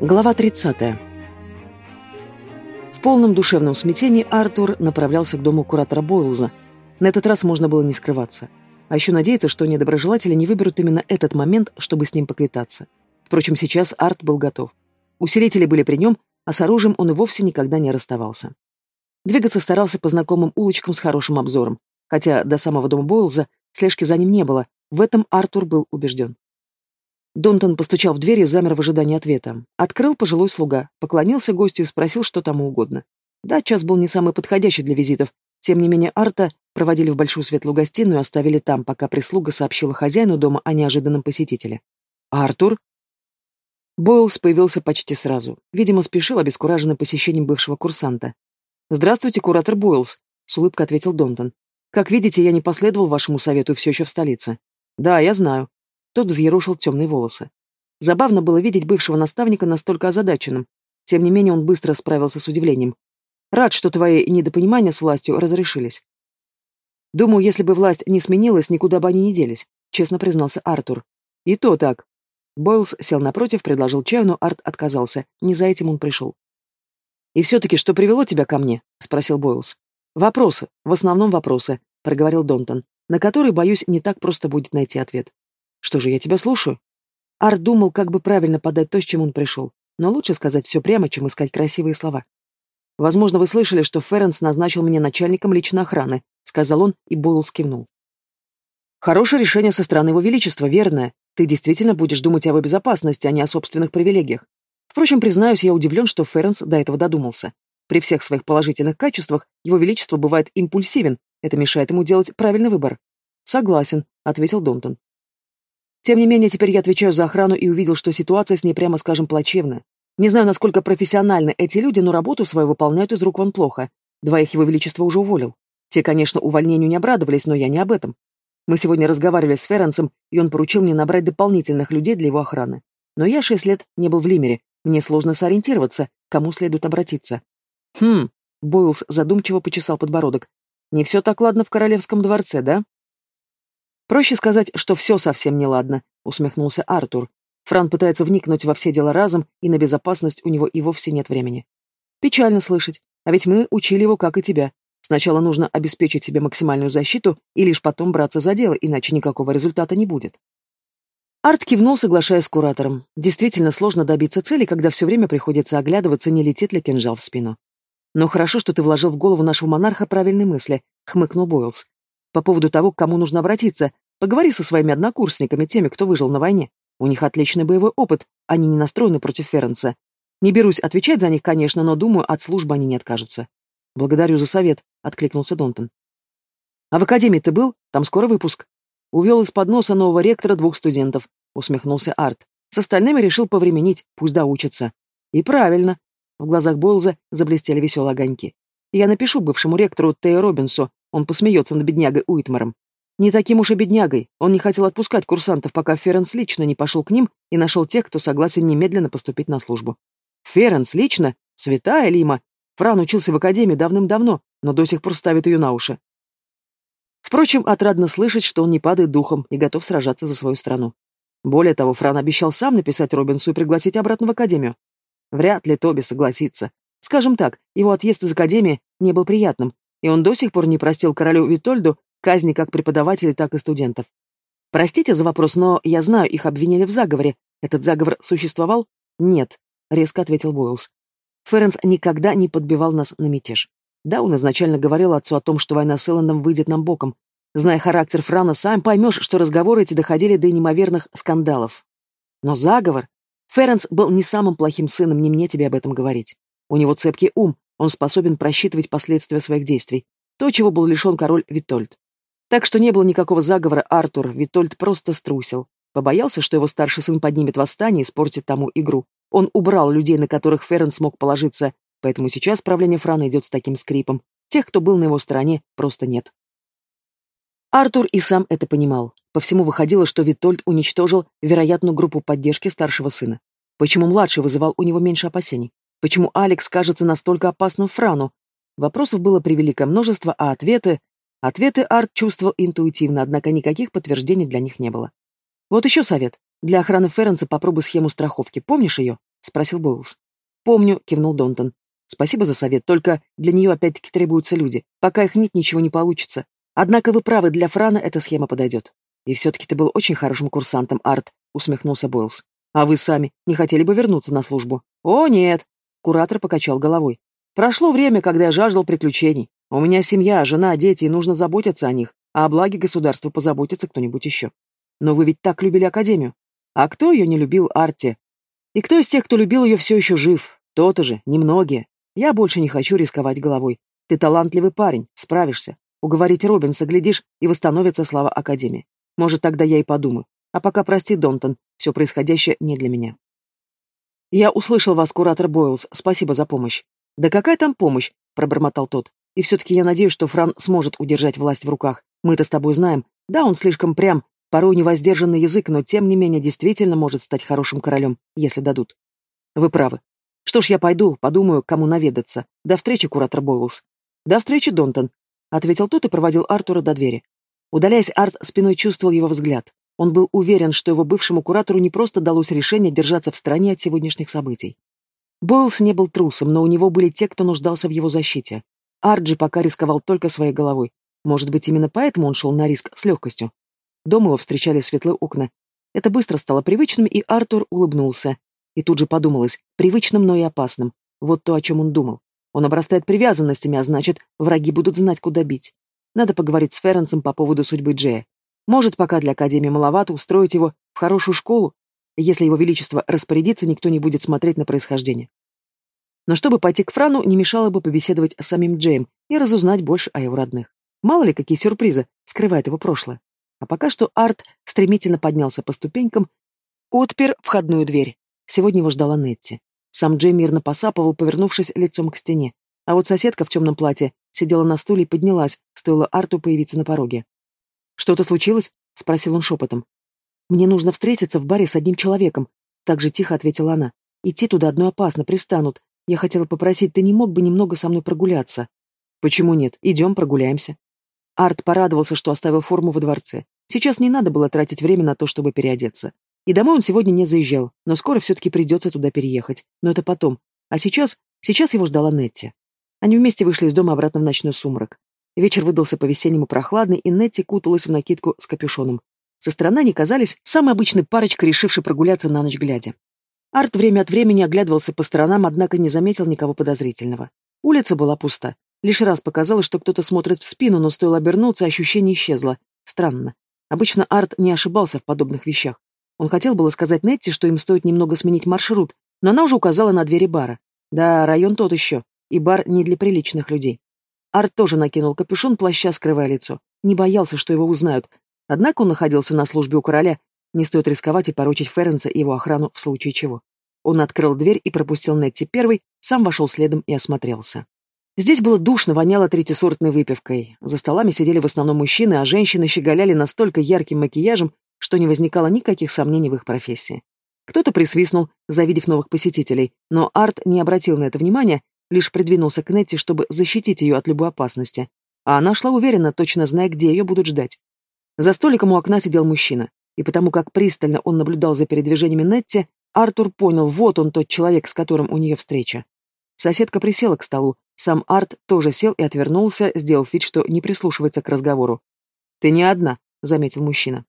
Глава 30. В полном душевном смятении Артур направлялся к дому куратора Бойлза. На этот раз можно было не скрываться. А еще надеяться, что недоброжелатели не выберут именно этот момент, чтобы с ним поквитаться. Впрочем, сейчас Арт был готов. Усилители были при нем, а с оружием он и вовсе никогда не расставался. Двигаться старался по знакомым улочкам с хорошим обзором, хотя до самого дома Бойлза слежки за ним не было, в этом Артур был убежден. Донтон постучал в дверь и замер в ожидании ответа. Открыл пожилой слуга, поклонился гостю и спросил, что тому угодно. Да, час был не самый подходящий для визитов. Тем не менее, Арта проводили в большую светлую гостиную и оставили там, пока прислуга сообщила хозяину дома о неожиданном посетителе. «Артур?» Бойлс появился почти сразу. Видимо, спешил, обескураженный посещением бывшего курсанта. «Здравствуйте, куратор Бойлс», — с улыбкой ответил Донтон. «Как видите, я не последовал вашему совету все еще в столице». «Да, я знаю», тот взъерошил темные волосы. Забавно было видеть бывшего наставника настолько озадаченным. Тем не менее, он быстро справился с удивлением. Рад, что твои недопонимания с властью разрешились. Думаю, если бы власть не сменилась, никуда бы они не делись, честно признался Артур. И то так. Бойлс сел напротив, предложил чаю, но Арт отказался. Не за этим он пришел. «И все-таки, что привело тебя ко мне?» — спросил Бойлс. «Вопросы, в основном вопросы», — проговорил Донтон, на которые, боюсь, не так просто будет найти ответ. Что же, я тебя слушаю. Арт думал, как бы правильно подать то, с чем он пришел. Но лучше сказать все прямо, чем искать красивые слова. «Возможно, вы слышали, что Ференс назначил меня начальником личной охраны», — сказал он, и Бойлс кивнул. «Хорошее решение со стороны его величества, верное. Ты действительно будешь думать о его безопасности, а не о собственных привилегиях. Впрочем, признаюсь, я удивлен, что Ференс до этого додумался. При всех своих положительных качествах его величество бывает импульсивен, это мешает ему делать правильный выбор». «Согласен», — ответил Донтон. Тем не менее, теперь я отвечаю за охрану и увидел, что ситуация с ней, прямо скажем, плачевная. Не знаю, насколько профессиональны эти люди, но работу свою выполняют из рук вон плохо. Двоих его величество уже уволил. Те, конечно, увольнению не обрадовались, но я не об этом. Мы сегодня разговаривали с Ференсом, и он поручил мне набрать дополнительных людей для его охраны. Но я шесть лет не был в Лимере, мне сложно сориентироваться, кому следует обратиться. Хм, Бойлс задумчиво почесал подбородок. Не все так ладно в королевском дворце, да? Проще сказать, что все совсем неладно, усмехнулся Артур. Фран пытается вникнуть во все дела разом, и на безопасность у него и вовсе нет времени. Печально слышать, а ведь мы учили его, как и тебя. Сначала нужно обеспечить себе максимальную защиту и лишь потом браться за дело, иначе никакого результата не будет. Арт кивнул, соглашаясь с куратором. Действительно сложно добиться цели, когда все время приходится оглядываться, не летит ли кинжал в спину. Но хорошо, что ты вложил в голову нашего монарха правильные мысли, хмыкнул Бойлс. По поводу того, к кому нужно обратиться, поговори со своими однокурсниками, теми, кто выжил на войне. У них отличный боевой опыт, они не настроены против Ференса. Не берусь отвечать за них, конечно, но думаю, от службы они не откажутся. Благодарю за совет, откликнулся Донтон. А в академии ты был? Там скоро выпуск. Увел из-под носа нового ректора двух студентов, усмехнулся Арт. С остальными решил повременить, пусть доучатся. И правильно. В глазах Бойлза заблестели веселые огоньки. Я напишу бывшему ректору Тео Робинсу, он посмеется над беднягой Уитмаром. Не таким уж и беднягой. Он не хотел отпускать курсантов, пока Ференс лично не пошел к ним и нашел тех, кто согласен немедленно поступить на службу. Ференс лично? Святая Лима. Фран учился в академии давным-давно, но до сих пор ставит ее на уши. Впрочем, отрадно слышать, что он не падает духом и готов сражаться за свою страну. Более того, Фран обещал сам написать Робинсу и пригласить обратно в академию. Вряд ли Тоби согласится. Скажем так, его отъезд из академии не был приятным, и он до сих пор не простил королю Витольду казни как преподавателей, так и студентов. Простите за вопрос, но я знаю, их обвинили в заговоре. Этот заговор существовал? Нет, резко ответил Бойлс. Ференс никогда не подбивал нас на мятеж. Да, он изначально говорил отцу о том, что война с Эллендом выйдет нам боком. Зная характер Франа, сам поймешь, что разговоры эти доходили до неимоверных скандалов. Но заговор... Ференс был не самым плохим сыном, не мне тебе об этом говорить. У него цепкий ум, он способен просчитывать последствия своих действий. То, чего был лишен король Витольд. Так что не было никакого заговора, Артур. Витольд просто струсил. Побоялся, что его старший сын поднимет восстание и испортит тому игру. Он убрал людей, на которых Феррен смог положиться, поэтому сейчас правление Франа идет с таким скрипом. Тех, кто был на его стороне, просто нет. Артур и сам это понимал. По всему выходило, что Витольд уничтожил вероятную группу поддержки старшего сына. Почему младший вызывал у него меньше опасений? Почему Алекс кажется настолько опасным Франу? Вопросов было превеликое множество, а ответы... Ответы Арт чувствовал интуитивно, однако никаких подтверждений для них не было. Вот еще совет. Для охраны Ференса попробуй схему страховки. Помнишь ее? спросил Бойлс. «Помню», — кивнул Донтон. «Спасибо за совет, только для нее опять-таки требуются люди. Пока их нет, ничего не получится. Однако вы правы, для Франа эта схема подойдет». «И все-таки ты был очень хорошим курсантом, Арт», — усмехнулся Бойлс. «А вы сами не хотели бы вернуться на службу?» «О, нет!» — куратор покачал головой. «Прошло время, когда я жаждал приключений. У меня семья, жена, дети, и нужно заботиться о них, а о благе государства позаботится кто-нибудь еще. Но вы ведь так любили Академию. А кто ее не любил, Арти? И кто из тех, кто любил ее, все еще жив? То-то же, немногие. Я больше не хочу рисковать головой. Ты талантливый парень, справишься. Уговорить Робинса, глядишь, и восстановится слава Академии. Может, тогда я и подумаю. А пока прости, Донтон, все происходящее не для меня. Я услышал вас, куратор Бойлс, спасибо за помощь. Да какая там помощь? Пробормотал тот. И все-таки я надеюсь, что Фран сможет удержать власть в руках. Мы-то с тобой знаем. Да, он слишком прям, порой невоздержанный язык, но тем не менее действительно может стать хорошим королем, если дадут. Вы правы. Что ж, я пойду, подумаю, кому наведаться. До встречи, куратор Бойлс. До встречи, Донтон, ответил тот и проводил Артура до двери. Удаляясь, Арт спиной чувствовал его взгляд. Он был уверен, что его бывшему куратору не просто далось решение держаться в стороне от сегодняшних событий. Бойлс не был трусом, но у него были те, кто нуждался в его защите. Арджи пока рисковал только своей головой. Может быть, именно поэтому он шел на риск с легкостью. Дома его встречали светлые окна. Это быстро стало привычным, и Артур улыбнулся. И тут же подумалось, привычным, но и опасным. Вот то, о чем он думал. Он обрастает привязанностями, а значит, враги будут знать, куда бить. Надо поговорить с Ференсом по поводу судьбы Джея. Может, пока для Академии маловато, устроить его в хорошую школу. Если его величество распорядится, никто не будет смотреть на происхождение. Но чтобы пойти к Франу, не мешало бы побеседовать с самим Джейм и разузнать больше о его родных. Мало ли, какие сюрпризы скрывает его прошлое. А пока что Арт стремительно поднялся по ступенькам, отпер входную дверь. Сегодня его ждала Нетти. Сам Джей мирно посапывал, повернувшись лицом к стене. А вот соседка в темном платье сидела на стуле и поднялась, стоило Арту появиться на пороге. «Что-то случилось?» — спросил он шепотом. «Мне нужно встретиться в баре с одним человеком», — так же тихо ответила она. «Идти туда одной опасно, пристанут. Я хотела попросить, ты не мог бы немного со мной прогуляться?» «Почему нет? Идем прогуляемся». Арт порадовался, что оставил форму во дворце. Сейчас не надо было тратить время на то, чтобы переодеться. И домой он сегодня не заезжал, но скоро все-таки придется туда переехать. Но это потом. А сейчас... Сейчас его ждала Нетти. Они вместе вышли из дома обратно в ночной сумрак. Вечер выдался по-весеннему прохладный, и Нетти куталась в накидку с капюшоном. Со стороны они казались самой обычной парочкой, решившей прогуляться на ночь глядя. Арт время от времени оглядывался по сторонам, однако не заметил никого подозрительного. Улица была пуста. Лишь раз показалось, что кто-то смотрит в спину, но стоило обернуться, ощущение исчезло. Странно. Обычно Арт не ошибался в подобных вещах. Он хотел было сказать Нетти, что им стоит немного сменить маршрут, но она уже указала на двери бара. Да, район тот еще, и бар не для приличных людей. Арт тоже накинул капюшон плаща, скрывая лицо. Не боялся, что его узнают. Однако он находился на службе у короля. Не стоит рисковать и поручить Ференса и его охрану в случае чего. Он открыл дверь и пропустил Нетти первый, сам вошел следом и осмотрелся. Здесь было душно, воняло третьесортной выпивкой. За столами сидели в основном мужчины, а женщины щеголяли настолько ярким макияжем, что не возникало никаких сомнений в их профессии. Кто-то присвистнул, завидев новых посетителей, но Арт не обратил на это внимания, лишь придвинулся к Нетти, чтобы защитить ее от любой опасности. А она шла уверенно, точно зная, где ее будут ждать. За столиком у окна сидел мужчина, и потому как пристально он наблюдал за передвижениями Нетти, Артур понял, вот он тот человек, с которым у нее встреча. Соседка присела к столу, сам Арт тоже сел и отвернулся, сделав вид, что не прислушивается к разговору. «Ты не одна», — заметил мужчина.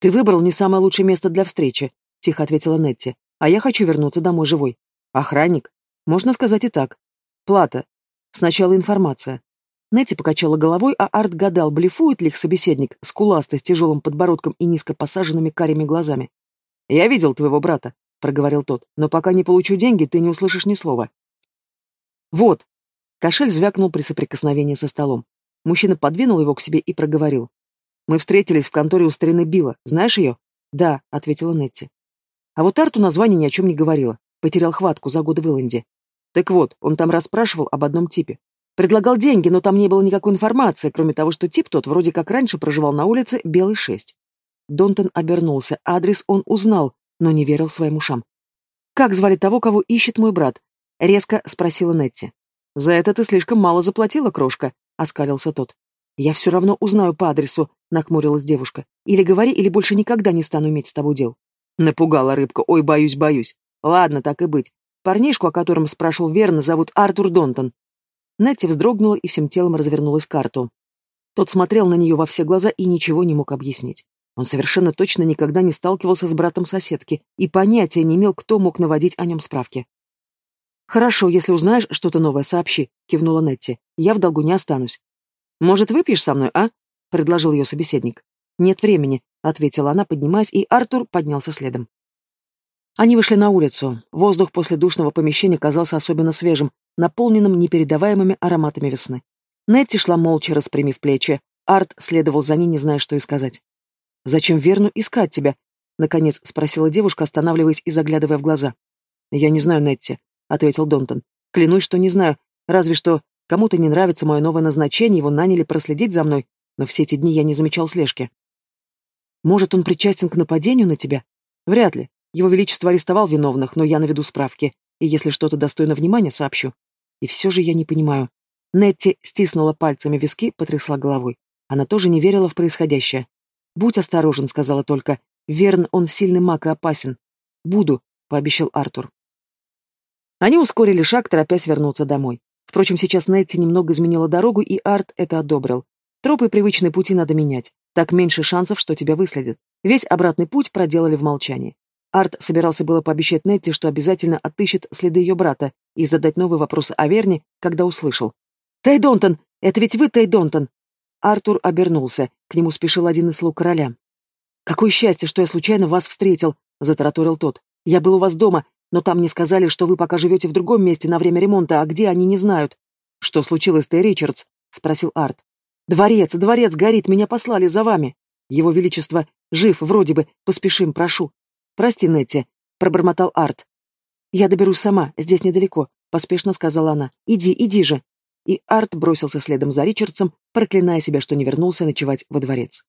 «Ты выбрал не самое лучшее место для встречи», — тихо ответила Нетти. «А я хочу вернуться домой живой. Охранник? Можно сказать и так. Плата. Сначала информация. Нетти покачала головой, а Арт гадал, блефует ли их собеседник, скуластый, с тяжелым подбородком и низко посаженными карими глазами. «Я видел твоего брата», — проговорил тот, — «но пока не получу деньги, ты не услышишь ни слова». «Вот». Кошель звякнул при соприкосновении со столом. Мужчина подвинул его к себе и проговорил. «Мы встретились в конторе у старины Билла. Знаешь ее?» «Да», — ответила Нетти. А вот Арту название ни о чем не говорила. Потерял хватку за годы в Илленде. Так вот, он там расспрашивал об одном типе. Предлагал деньги, но там не было никакой информации, кроме того, что тип тот вроде как раньше проживал на улице Белый 6. Донтон обернулся. Адрес он узнал, но не верил своим ушам. «Как звали того, кого ищет мой брат?» — резко спросила Нетти. «За это ты слишком мало заплатила, крошка», — оскалился тот. «Я все равно узнаю по адресу», — нахмурилась девушка. «Или говори, или больше никогда не стану иметь с тобой дел». Напугала рыбка. «Ой, боюсь, боюсь. Ладно, так и быть. Парнишку, о котором спрашивал верно, зовут Артур Донтон. Нетти вздрогнула и всем телом развернулась карту. Тот смотрел на нее во все глаза и ничего не мог объяснить. Он совершенно точно никогда не сталкивался с братом соседки и понятия не имел, кто мог наводить о нем справки. «Хорошо, если узнаешь что-то новое, сообщи», — кивнула Нетти. «Я в долгу не останусь». «Может, выпьешь со мной, а?» — предложил ее собеседник. «Нет времени», — ответила она, поднимаясь, и Артур поднялся следом. Они вышли на улицу. Воздух после душного помещения казался особенно свежим, наполненным непередаваемыми ароматами весны. Нетти шла молча, распрямив плечи. Арт следовал за ней, не зная, что и сказать. «Зачем Верну искать тебя?» — наконец спросила девушка, останавливаясь и заглядывая в глаза. «Я не знаю, Нетти», — ответил Донтон. «Клянусь, что не знаю. Разве что кому-то не нравится мое новое назначение, его наняли проследить за мной, но все эти дни я не замечал слежки». «Может, он причастен к нападению на тебя?» «Вряд ли. Его Величество арестовал виновных, но я наведу справки, и если что-то достойно внимания, сообщу. И все же я не понимаю. Нетти стиснула пальцами виски, потрясла головой. Она тоже не верила в происходящее. «Будь осторожен», — сказала только. «Верн, он сильный маг и опасен». «Буду», — пообещал Артур. Они ускорили шаг, торопясь вернуться домой. Впрочем, сейчас Нетти немного изменила дорогу, и Арт это одобрил. Тропы и привычные пути надо менять. Так меньше шансов, что тебя выследят. Весь обратный путь проделали в молчании. Арт собирался было пообещать Нетти, что обязательно отыщет следы ее брата и задать новый вопрос о Верне, когда услышал. «Тэй Донтон! Это ведь вы, Тэй Донтон!» Артур обернулся. К нему спешил один из слуг короля. «Какое счастье, что я случайно вас встретил!» — затараторил тот. «Я был у вас дома, но там мне сказали, что вы пока живете в другом месте на время ремонта, а где, они не знают». «Что случилось, Тэй Ричардс?» — спросил Арт. «Дворец, дворец горит, меня послали за вами. Его Величество жив, вроде бы, поспешим, прошу. «Прости, Нетти», — пробормотал Арт. «Я доберусь сама, здесь недалеко», — поспешно сказала она. «Иди, иди же». И Арт бросился следом за Ричардсом, проклиная себя, что не вернулся ночевать во дворец.